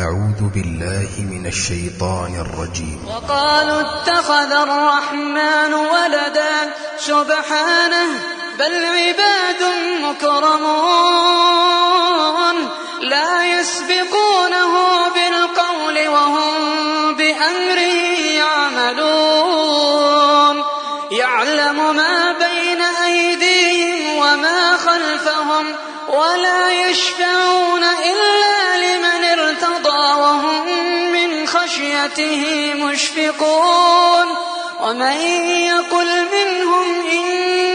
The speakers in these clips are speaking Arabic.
أعوذ بالله من الشيطان الرجيم. وقالوا اتخذ الرحمن ولدا. سبحانه بل عباد مكرمون. لا يسبقونه بالقول وهم بأمره يعملون. يعلم ما بين أيديهم وما خلفهم ولا يشفعون إلا خشيته مشفقون ومن يقل منهم إني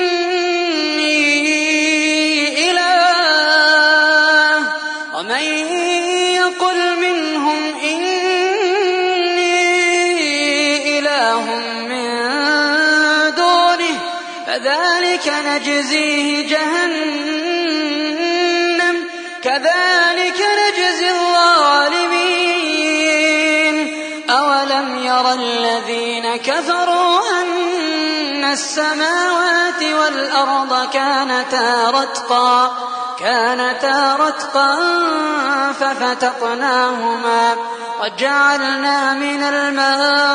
إله ومن يقل منهم إني إله من دونه فذلك نجزيه جهنم كذلك أولم ير الذين كفروا أن السماوات والأرض كانتا رتقا كانتا رتقا ففتقناهما وجعلنا من الماء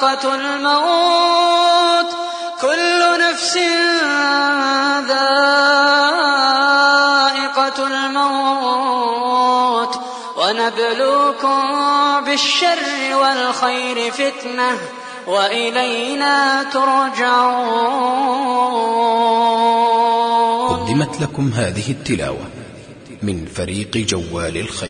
ذائقة الموت كل نفس ذائقة الموت. ونبلوكم بالشر والخير فتنة وإلينا ترجعون. قدمت لكم هذه التلاوة من فريق جوال الخير.